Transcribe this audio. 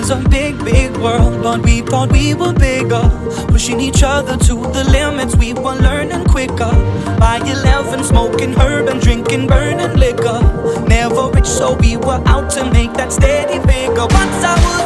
Was a big, big world, but we thought we were bigger. Pushing each other to the limits, we were learning quicker. By 11, smoking herb and drinking burning liquor. Never rich, so we were out to make that steady figure. Once I was